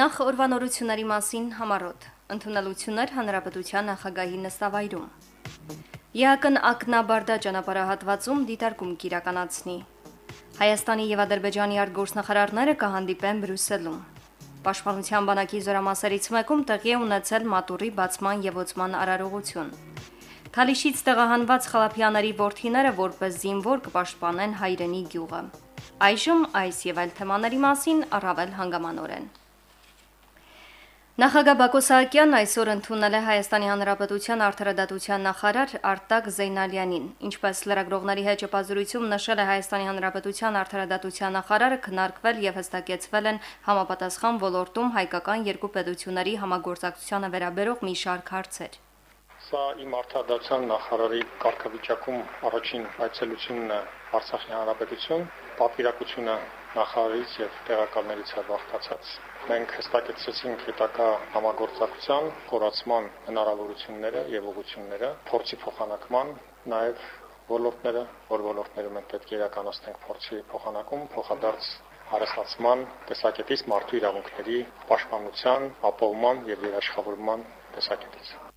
Նախ օրվանորությունների մասին համարոտ։ Ընդունելություններ հանրապետության նախագահի նստավայրում։ ԵԱԿ-ն ակնաբարդա ճանապարհահատվածում դիտարկում կիրականացնի։ Հայաստանի եւ Ադրբեջանի արտգործնախարարները կհանդիպեն Բրյուսելում։ Պաշտպանության բանակի զորամասերից մեկում տեղի է ունեցել մատուրի բացման եւ ոցման արարողություն։ Թալիշից տեղահանված խալափյաների ворթիները որպես զինվոր կպաշտպանեն հայրենի գյուղը։ Այժմ այս եւ այլ թեմաների մասին առավել հանգամանորեն։ Նախագահ Բակո Սահակյանն այսօր ընդունել է Հայաստանի Հանրապետության արդարադատության նախարար Արտակ Զեյնալյանին։ Ինչպես լրագրողների հետ ճեպազրույցում նշել է Հայաստանի Հանրապետության արդարադատության նախարարը, քննարկվել եւ հստակեցվել են համապատասխան ոլորտում հայկական երկու պետությունների համագործակցությանը վերաբերող մի շարք հարցեր։ Սա իմ արդարադատության նախարարի կարգավիճակում առաջին այցելությունն է Արցախի Հանրապետություն, պատվիրակությունը նախարարից եւ տեղակալներից է վախտացած մենք հստակեցրեցինք հետակա համագործակցության խորացման հնարավորությունները եւ ուղղությունները, փորձի փոխանակման, նաեւ ոլորտները, որ ոլորտներում մենք պետք է իրականացնենք փորձի փոխանակում, փոխադարձ հարստացման տեսակետից մարդու իրավունքների պաշտպանության, ապահովման եւ երաշխավորման տեսակետից։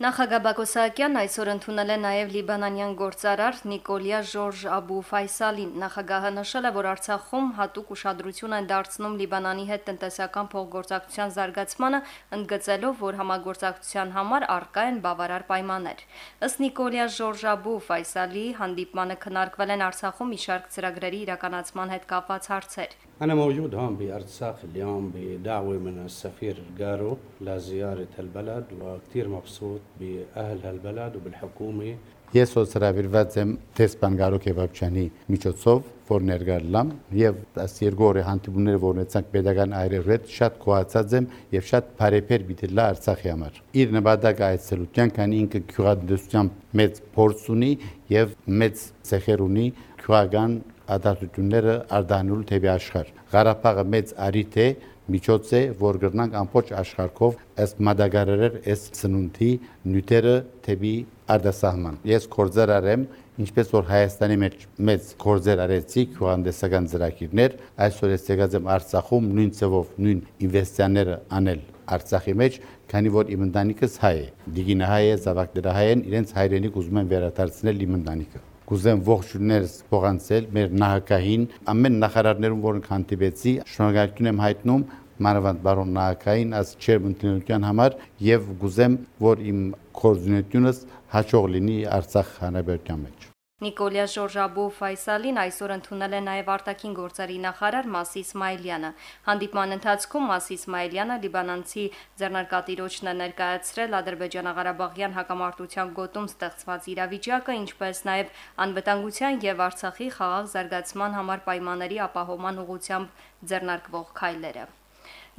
Նախագահ Բակո Սահակյանն այսօր ընդունել է նաև լիբանանյան գործարար Նիկոլիա Ժորժ Աբու Ֆայսալին։ Նախագահը նշել է, որ Արցախում հատուկ ուշադրություն են դարձնում Լիբանանի հետ տնտեսական փոխգործակցության զարգացմանը, ընդգծելով, որ համագործակցության համար արկա են բավարար պայմաններ։ Ըստ Նիկոլիա Ժորժ Աբու Ֆայսալի հանդիպմանը քննարկվել են Արցախում մի շարք ծրագրերի իրականացման հետ կապված հարցեր։ أنا موجود هون بأرساخ اليوم بدعوة من السفير جارو لزيارة البلد وكتير مبسوط بأهل هالبلد وبالحكومة Ես հոսրավիրված եմ Տեսպան Գարո Քեբաբչյանի միջոցով, որ ներգրլամ եւ այս երկու օրի հանդիպումները որ ունեցանք pedagogan այրերի հետ շատ կոացած եմ եւ շատ բարեփեր դիտելա Արցախի համար։ Իր նպատակը այցելության, քանի ինքը քյուղադեսության մեծ փորձ ունի եւ մեծ ցեխեր ունի քյուղական ադարտությունները արդանելու թեպի աշխարհ։ Ղարաբաղը մեծ արիթ է, միջոց է, որ գրնանք ամբողջ աշխարհով ըստ մադագարերեր այս սնունդի նյութերը թեպի արդասահման։ Ես կորձեր արեմ, ինչպես որ Հայաստանի մեջ մեծ կորձեր արեցի քյուղանդեսական ծրագիրներ, այսօր ես եկած եմ Արցախում նույն ծավով նույն ինվեստիաները անել Արցախի մեջ, քանի որ իմ ընտանիքս հայ է։ Դիգինը հայ է, զավակները հայ են, իրենց հայրենիք ուզում են վերադարձնել իմ ընտանիքը կուզեմ ողջուններս փոխանցել մեր նահակային ամեն նախարարներում որոնք հանդիպեցի շնորհակալություն եմ հայտնում մանավանդ բարոն նահակային աս չեր ընդունության համար եւ գուզեմ որ իմ կորզունությունս հաջող լինի Արցախ հանրապետության մեջ Նիկոլիա Ժորժաբու Ֆայսալին այսօր ընդունել է նաև արտաքին գործերի նախարար Մասի Իսմայելյանը։ Հանդիպման ընթացքում Մասի Իսմայելյանը լիբանանցի ձեռնարկատիրոջն է ներկայացրել Ադրբեջանա-Ղարաբաղյան հակամարտության գոտում ստեղծված իրավիճակը, ինչպես նաև անվտանգության եւ Արցախի խաղաղ զարգացման համար պայմանների ապահովման ուղղությամբ ձեռնարկվող քայլերը։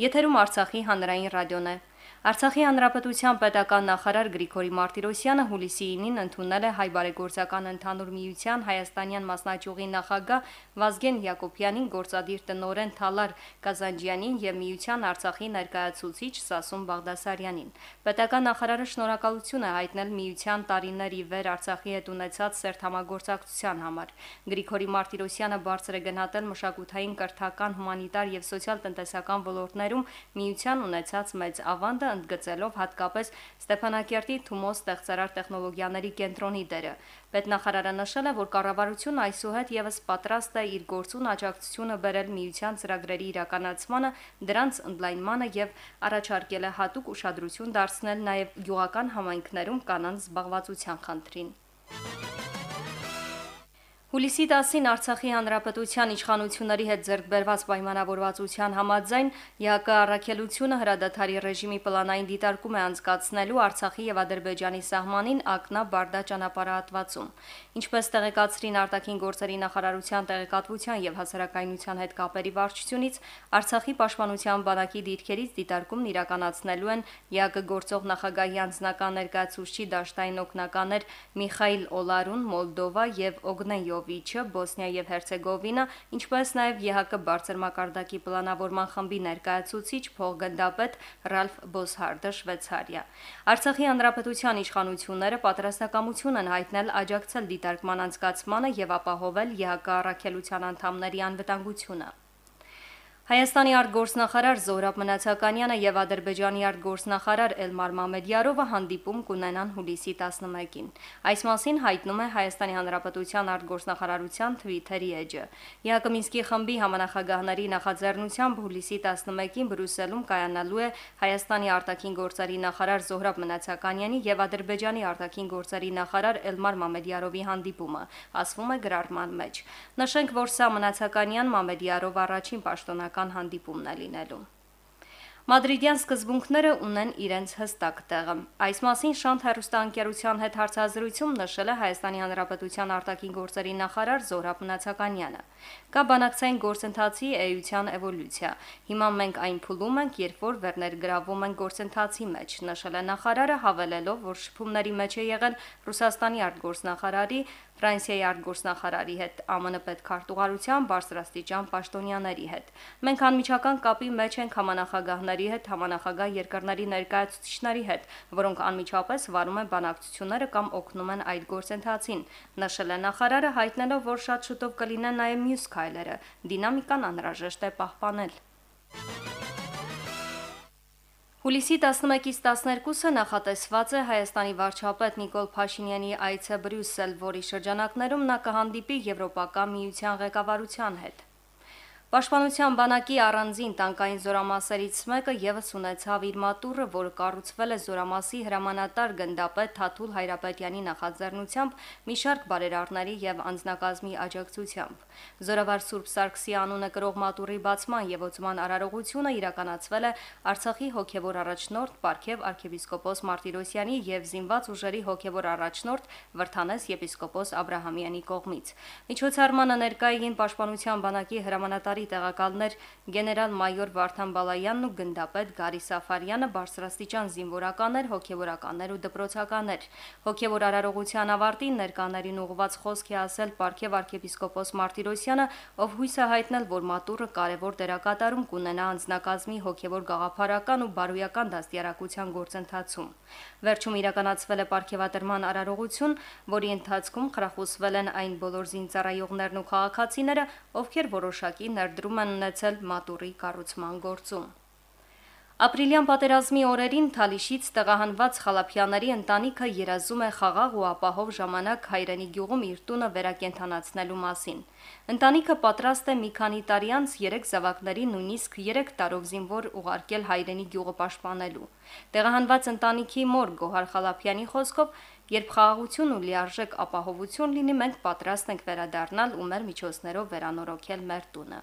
Եթերում Արցախի հանրային ռադիոն է։ Արցախի հանրապետության պետական նախարար Գրիգորի Մարտիրոսյանը հուլիսի 9-ին ընդունել է հայ բարեգործական ընդհանուր միության հայաստանյան մասնաճյուղի նախագահ Վազգեն Յակոբյանին, գործադիր տնօրեն Թալար Կազանջյանին եւ միության Արցախի ներկայացուցիչ Սասուն Բաղդասարյանին։ Պետական նախարարը շնորհակալություն է հայտնել միության տարիների վեր Արցախի հետ ունեցած սերտ համագործակցության համար։ Գրիգորի Մարտիրոսյանը բարձր է գնահատել մշակութային, կրթական, հումանիտար եւ սոցիալ-տնտեսական ոլորտներում միության ունեցած մեծ ավանդը ընդգծելով հատկապես Ստեփանակերտի Թումո ստեղծարար տեխնոլոգիաների կենտրոնի դերը։ Պետնախարարը նշել է, որ կառավարությունը այսուհետ եւս պատրաստ է իր գործուն աջակցությունը բերել միության ծրագրերի իրականացմանը, դրանց ընդլայնմանը եւ առաջարկել է հատուկ ուշադրություն դարձնել նաեւ յուղական համայնքներում կանանց զբաղվածության խնդրին։ Հուլիսի 10-ին Արցախի հանրապետության իշխանությունների հետ ձեռքբերված պայմանավորվածության համաձայն ՀԿ առաքելությունը հրադադարի ռեժիմի պլանային դիտարկում է անցկացնելու Արցախի եւ Ադրբեջանի սահմանին ակնա բարդա ճանապարհատվածում։ Ինչպես տեղեկացրին արտաքին գործերի նախարարության տեղեկատվության եւ հասարակայնության հետ կապերի վարչությունից, Արցախի պաշտպանության բանակի դիրքերից դիտարկումն իրականացնելու են ՀԿ գործող նախագահի անձնական ներկայացուցիչ դաշտային օգնականներ Միխայիլ Օլարուն, Մոլդովա եւ Օգնեն Յովիչը, Բոսնիա եւ Հերցեգովինա, ինչպես նաեւ ԵՀԿ բարձր մակարդակի պլանավորման խմբի ներկայացուցիչ փոխգնդապետ Ռալֆ Բոսհարդը Շվեյցարիա։ Արցախի հանրապետության իշխանությունները պատրաստակամություն են հայտնել աջակցել դիտարկման անցկացմանը եւ ապահովել ԵՀԿ առաքելության անդամների անվտանգությունը։ Հայաստանի արտգործնախարար Զորաբ Մնացականյանը եւ Ադրբեջանի արտգործնախարար Էլմար Մամեդյարովը հանդիպում կունենան հուլիսի 11-ին։ Այս մասին հայտնում է Հայաստանի Հանրապետության արտգործնախարարության Twitter-ի էջը։ Յակոմինսկի խմբի համանախագահների նախաձեռնությամբ հուլիսի 11-ին Բրյուսելում կայանալու է Հայաստանի արտաքին գործերի նախարար Զորաբ Մնացականյանի եւ Ադրբեջանի արտաքին գործերի նախարար Էլմար Մամեդյարովի հանդիպումը, ասվում է գրառման մեջ։ Նշենք, որ սա Մնացականյան Մամեդյարով առաջին պաշտոնական հերթական հանդիպումն է լինելու։ Մադրիդյան սկզբունքները ունեն իրենց հստակ տեղը։ Այս մասին Շանթ հերոստանգերության հետ հարցազրույցում նշել է Հայաստանի Հանրապետության արտաքին գործերի նախարար Զորաբ Մնացականյանը։ Կա բանակցային գործընթացի էության էվոլյուցիա։ Հիմա մենք այն փուլում ենք, երբ որ վերներգրավում են գործընթացի մեջ, նշել է նախարարը, հավելելով, որ շփումների մեջ է եղել Ռուսաստանի արտգործնախարարի Ֆրանսիայի արտգործնախարարի հետ, ԱՄՆ պետքարտուղարության բարձրաստիճան պաշտոնյաների հետ։ Մենք անմիջական կապի մեջ ենք համանախագահների հետ, համանախագահ երկրների ներկայացուցիչների հետ, որոնք անմիջապես վարում են բանակցությունները կամ օգնում են այդ գործընթացին։ Նշել է նախարարը հայտնելով, որ շատ շուտով կլինեն նաև մյուս քայլերը։ Դինամիկան անհրաժեշտ է պահպանել։ Հուլիսի 11-ից 12-ը նախատեսված է Հայաստանի վարչապետ Նիկոլ Փաշինյանի այցը Բրյուսել, որի շրջանակներում նա կհանդիպի Եվրոպական միության ղեկավարության հետ։ Պաշտպանության բանակի առանձին տանկային զորամասերից մեկը եւս ունեցավ իր մատուրը, որը կառուցվել է զորամասի հրամանատար գնդապետ Թաթուլ Հայրապետյանի նախաձեռնությամբ մի շարք բարերարների եւ անձնակազմի աջակցությամբ։ Զորավար Սուրբ Սարգսի անունը կրող մատուրի բացման եւ ոցման արարողությունը իրականացվել է Արցախի հոգեվոր առաջնորդ Պարքև arczepiskopos Մարտիրոսյանի եւ զինված ուժերի հոգեվոր առաջնորդ Վրթանես եպիսկոպոս Աբ รา համյանի կողմից։ Միջոցառմանը ներկային պաշտպանության բանակի հրամանատարի գնդապետի տեղակալներ գեներալ-մայոր Վարդան Բալայանն ու գնդապետ Գարի Սաֆարյանը բարձրաստիճան զինվորականներ, հոգևորականներ ու դպրոցականներ։ Հոգևոր արարողության ավարտին ներկաներին ուղված խոսք է ասել Պարքև arczepiskopos Մարտիրոսյանը, ով հույս է հայտնել, որ մատուրը կարևոր դերակատարում կունենա անձնակազմի հոգևոր գաղափարական ու բարոյական դաստիարակության գործընթացում։ Վերջում իրականացվել է Պարքևատրման արարողություն, որի ընթացքում խրախուսվել են այն բոլոր զինծառայողներն ու քաղաքացիները, ովքեր որոշակի ներ ներդրում են ունեցել մատուրի կառուցման գործում։ Ապրիլյան պատերազմի օրերին Թալիշից տեղահանված Խալափյանների ընտանիքը երազում է խաղաղ ու ապահով ժամանակ հայրենի գյուղում իր տունը վերակենդանացնելու մասին։ Ընտանիքը պատրաստ է մի քանի տարի անց 3 զավակների նույնիսկ 3 տարով զինվոր ուղարկել հայրենի գյուղը պաշտպանելու։ Տեղահանված ընտանիքի մոր Գոհար Խալափյանի խոսքով Երբ խաղաղություն ու լիարժեք ապահովություն լինի, մենք պատրաստ ենք վերադառնալ ու մեր միջոցներով վերանորոգել մեր տունը։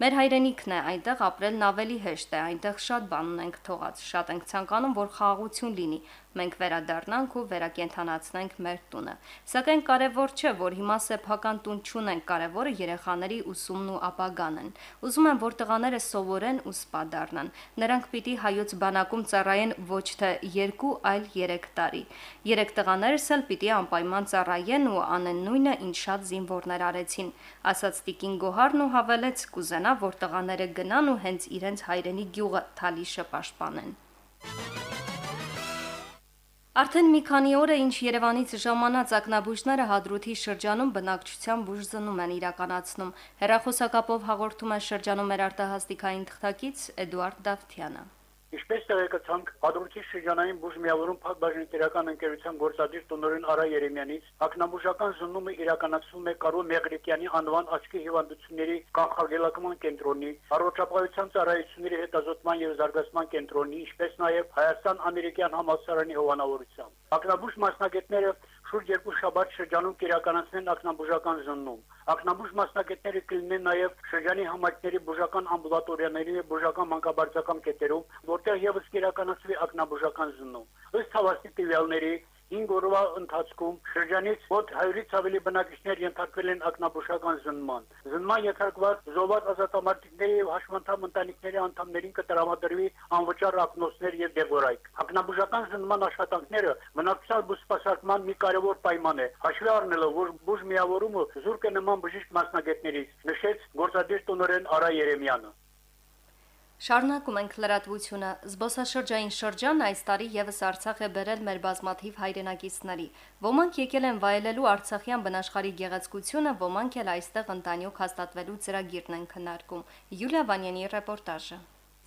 Մեր հայրենիքն է, այնտեղ ապրելն ավելի հեշտ է, այնտեղ շատ բան ունենք թողած, շատ ենք ցանկանում, որ խաղաղություն լինի, մենք վերադառնանք ու վերակենդանացնենք մեր տունը։ Սակայն կարևոր չէ, որ հիմա սեփական տուն չունենք, կարևորը երեխաների ուսումն ու ապագան են։ Ուզում եմ, որ տղաները սովորեն ու սպա դառնան։ Նրանք պիտի հայոց բանակում ծառայեն ոչ թե 2, այլ 3 տարի։ Երեք տղաներս էլ պիտի անպայման ծառայեն ու անեն նույնը, ինչ շատ զինվորներ արեցին, ասաց Տիկին Գոհարն ու հավելեց. Կուզենա կամենա, որ տղաները գնան ու հենց իրենց հայրենի գյուղը Թալիշը պաշտպանեն։ Արդեն մի քանի օր է ինչ Երևանից ժամանած ակնաբուժները Հադրութի շրջանում բնակչության բուժզնում են իրականացնում։ Հերախոսակապով հաղորդում է շրջանում մեր արտահասթիկային թղթակից Էդուարդ Դավթյանը։ Ինչպես տեղեկացանք, Հադրութի շրջանային բուժ միավորում Փակ բաժնետերական ընկերության գործադիր տնօրեն Արա Երեմյանից ակնաբուժական զննումը իրականացվում է Կարո Մեղրիկյանի անվան աչքի հիվանդությունների կանխարգելակման կենտրոնի, առողջապահության ծառայությունների հետազոտման եւ զարգացման կենտրոնի, ինչպես նաեւ Հայաստան-Ամերիկյան համալսարանի հովանավորությամբ։ Ակնաբուժ մասնագետները շուրջ երկու շաբաթ շրջանում կիրականացնեն ակնաբուժական զննում։ Ակնաբուժ մասնագետները կլինեն նաև շրջանի համայնքների բուժական ամբուլատորիաների եւ բուժական մանկաբարձական կետերում, որտեղ եւս կիրականացվի ակնաբուժական զննում։ Ըստ հավաստի տվյալների 5 օրվա ընթացքում շրջանից մոտ 100-ից ավելի բնակիչներ ենթարկվել են ակնաբուժական զննման։ Զննման ենթարկված զոհված ազատամարտիկների եւ հաշմանդամ ընտանիքների անդամներին կտրամադրվի անվճար ակնոցներ եւ դեղորայք։ Ակնաբուժական զննման աշխատանքները մնակցալ բուսպասարկման մի կարևոր պայման է։ Հաշվի առնելով, որ բուժ միավորումը զուրկ է նման բժիշկ մասնագետներից, նշեց գործադիր տնօրեն Արա Երեմյանը։ Շարունակում ենք լրատվությունը։ Զբոսաշրջային շրջան այս տարի եւս Արցախ է բերել մեր բազմաթիվ հայրենակիցների։ Ոմանք եկել են վայելելու Արցախյան բնաշխարհի գեղեցկությունը, ոմանք էլ այստեղ ընտանիք հաստատվելու ծրագիրն են քննարկում։ Յուլիա Վանյանի ռեպորտաժը։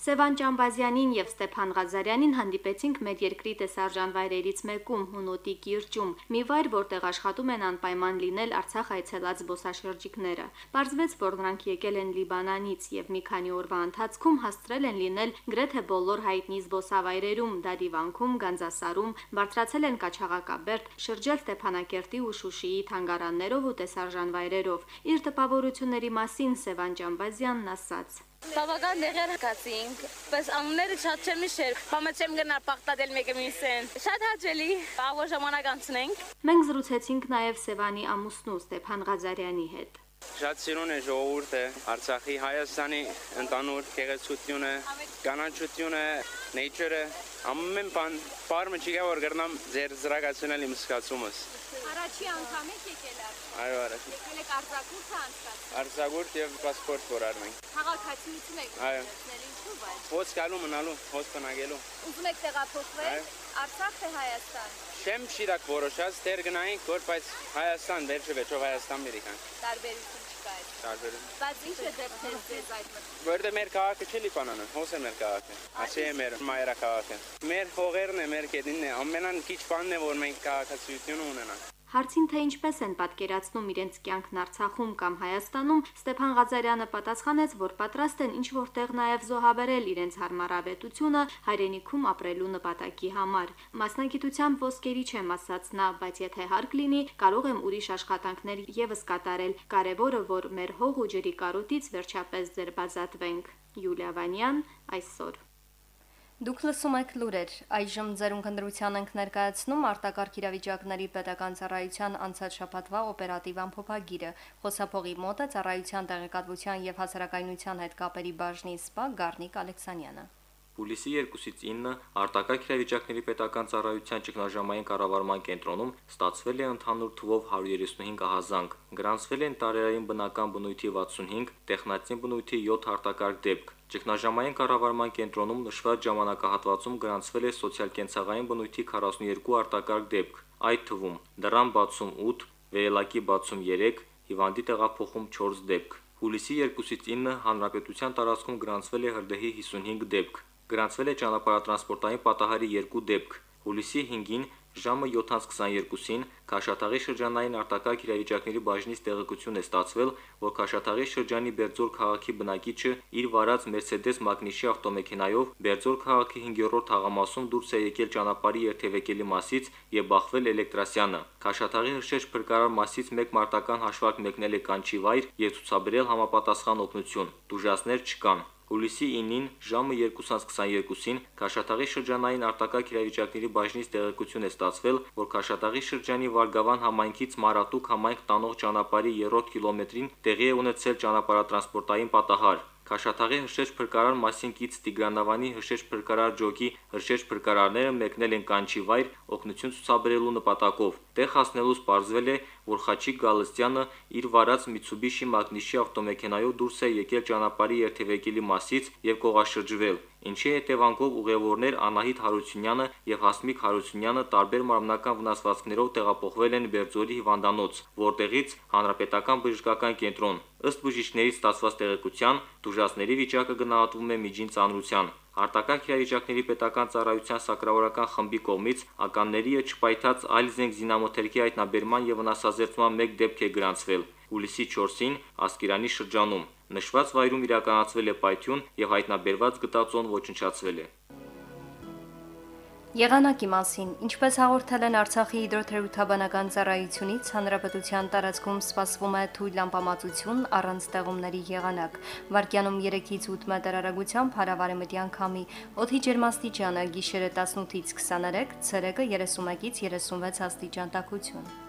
Սևան Ճամբազյանին եւ Ստեփան Ղազարյանին հանդիպեցինք մեր երկրի տեսարժան վայրերից մեկում՝ Հունոտի կիրճում, մի վայր, որտեղ աշխատում են անպայման լինել Արցախ այցելած զբոսաշրջիկները։ Պարզվեց, որ նրանք եկել են Լիբանանից եւ մի քանի օրվա ընթացքում հաստրել են լինել գրեթե բոլոր հայտնի զբոսավայրերում՝ Դադիվանքում, Գանձասարում, բարձրացել են Կաչաղակաբերդ, շրջել Ստեփանակերտի ու Շուշիի թանգարաններով ու տեսարժան վայրերով։ Իր տպավորությունների մասին Սևան Ճամբազյանն ասաց. Բավական դեղեր կացինք, բայց անունները շատ չեմ իշեր, բամը չեմ գնար պաղտատել մեկը միսեն։ Շատ հաճելի, ավոր ժամանակ անցնենք։ Մենք զրուցեցինք նաև Սևանի ամուսնու Ստեփան Ղազարյանի հետ։ Շատ սիրուն է ժողովուրդը, Արցախի Հայաստանի ընդանուր գեղեցկությունը, կանաչությունը, nature-ը, ամեն բան, բարմը չի գա որ գրնամ ձեր զրակացնել իմ սկացումս։ Առաջի անգամ եք եկել արդ։ Այո, առաջ։ Եկել եք արձակուրդը անցկացնել։ Արձակուրդ եւ պասպորտ որ արնենք։ Քաղաքացիություն եք Այո։ ունեցնել ինչու՞ բայց։ Ոսկ գալու մնալու, ոսկ բնագելու։ Ուզում եք տեղափոխվել Արցախ թե Հայաստան։ Չեմ շիրակ որոշած, դեր գնայինք, որ բայց Հայաստան վերջը վերջով Հայաստան մերիկան։ Տարբերություն Տարբերում։ Բայց ինչ է դեպքեր ձեզ այդ մտքով։ Որտե մեր քաղաքը չի Լիբանանը, հոս է մեր քաղաքը։ Ասի է մեր մայրա քաղաքը։ Մեր հողերն է, մեր գետինն է, ամենան քիչ բանն է, որ մենք քաղաքացիություն ունենանք։ Հարցին թե ինչպես են պատկերացնում իրենց կյանքն Արցախում կամ Հայաստանում, Ստեփան Ղազարյանը պատասխանեց, որ պատրաստ են ինչ որտեղ նաև զոհաբերել իրենց հարմարավետությունը հայրենիքում ապրելու նպատակի համար։ Մասնագիտությամբ ոսկերի չեմ ասաց նա, բայց եթե հարկ լինի, կարող եմ ուրիշ աշխատանքներ եւս կատարել։ Կարևորը, որ մեր հող ու ջրի կարոտից վերջապես ձերբազատվենք։ Յուլիա Վանյան այսօր Դուք լսում եք լուրեր։ Այժմ ձերուն քննրության ենք ներկայացնում արտակարգ իրավիճակների պետական ծառայության անցած շաբաթվա օպերատիվ ամփոփագիրը։ Խոսափողի մոտ է ծառայության տեղեկատվության եւ հասարակայնության հետ կապերի բաժնի սպա Գառնիկ Ալեքսանյանը։ Հուլիսի 2-ից 9 արտակարգ իրավիճակների պետական ծառայության ճգնաժամային կառավարման կենտրոնում ստացվել է ընդհանուր թվով 135 ահազանգ։ Գրանցվել են տարերային բնական բնույթի 65, տեխնատին բնույթի 7 արտակարգ դեպք։ Ճգնաժամային կառավարման կենտրոնում նշված ժամանակահատվածում գրանցվել է սոցիալ-կենցաղային բնույթի 42 արտակարգ դեպք, այդ թվում դրան բացում 8, վերելակի բացում 3, հիվանդի տեղափոխում 4 դեպք։ Հուլիսի 2-ից 9 հանրապետության տարածքում գրանցվել է հրդեհի 55 դեպք։ Գրանցվել է ճանապարհատրանսպորտային պատահարի 2 դեպք։ Հուլիսի 5-ին ժամը 7:22-ին Քաշաթաղի շրջանային արտակարգ իրավիճակների բաժնից տեղեկություն է ստացվել, որ Քաշաթաղի շրջանի Բերձոր քաղաքի բնակիչը իր վարած Mercedes Magnus-ի ավտոմեքենայով Բերձոր քաղաքի 5-րդ թաղամասում դուրս է եկել ճանապարհի երթևեկելի մասից եւ բախվել էլեկտրասյանը։ Քաշաթաղի հրշեջ փրկարար մասից մեկ մարտական հաշվարկ մեկնել է կանչի վայր եւ ցուցաբերել համապատասխան օգնություն։ Դուժասներ չկան։ Հուլիսի 9-ին ժամը 2:22-ին Քաշաթաղի շրջանային արտակարգ իրավիճակների բաժնից տեղեկություն է ստացվել, որ Քաշաթաղի շրջանի Վարգավան համայնքից Մարատուկ համայնք տանող ճանապարհի 3-րդ կիլոմետրին տեղի է ունեցել ճանապարհատրանսպորտային պատահար։ Քաշաթաղի հրշեջ փրկարար մասինքից Տիգրանավանի հրշեջ փրկարար ջոկի հրշեջ փրկարարները մեկնել են կանչի վայր օգնություն ցուցաբերելու նպատակով։ Տեղ հասնելուց պարզվել է, որ Խաչիկ Գալստյանը իր վարած Mitsubishi Magnus-ի ավտոմեքենայով դուրս է եկել ճանապարհի երթևեկելի մասից եւ կողաշրջվել ինչի հետևանքով ուղևորներ Անահիտ Հարությունյանը եւ Հասմիկ Հարությունյանը տարբեր մարմնական վնասվածքներով տեղափոխվել են Բերձորի հիվանդանոց, որտեղից հանրապետական բժշկական կենտրոն։ Ըստ բժիշկների ստացված տեղեկության, դուժասների վիճակը գնահատվում է միջին ծանրության։ Արտակարգ իրավիճակների պետական ծառայության սակրավորական խմբի կողմից ականների չպայթած այլ զենք զինամթերքի հայտնաբերման եւ վնասազերծման մեկ դեպք է գրանցվել։ Հուլիսի 4-ին Ասկերանի շրջանում Նշված վայրում իրականացվել է պայթյուն եւ հայտնաբերված գտածոն ոչնչացվել է։ Եղանակի մասին, ինչպես հաղորդել են Արցախի հիդրոթերապևտաբանական ծառայությունից, հանրապետության տարածքում սպասվում է թույլ ամպամածություն առանց ստեղումների եղանակ։ Վարկյանում 3-ից 8 մետր արագությամբ հարավարեմտյան քամի, օդի ջերմաստիճանը գիշերը 18-ից 23, ցերեկը 31-ից 36 աստիճան տաքություն։